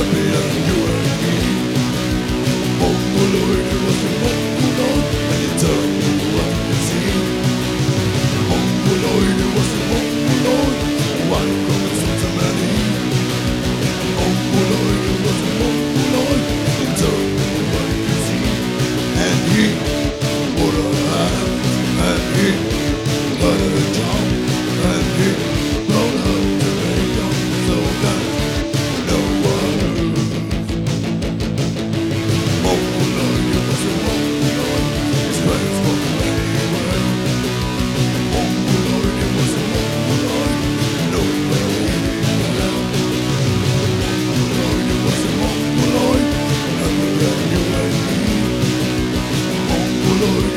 champion, you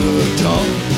tongue and eat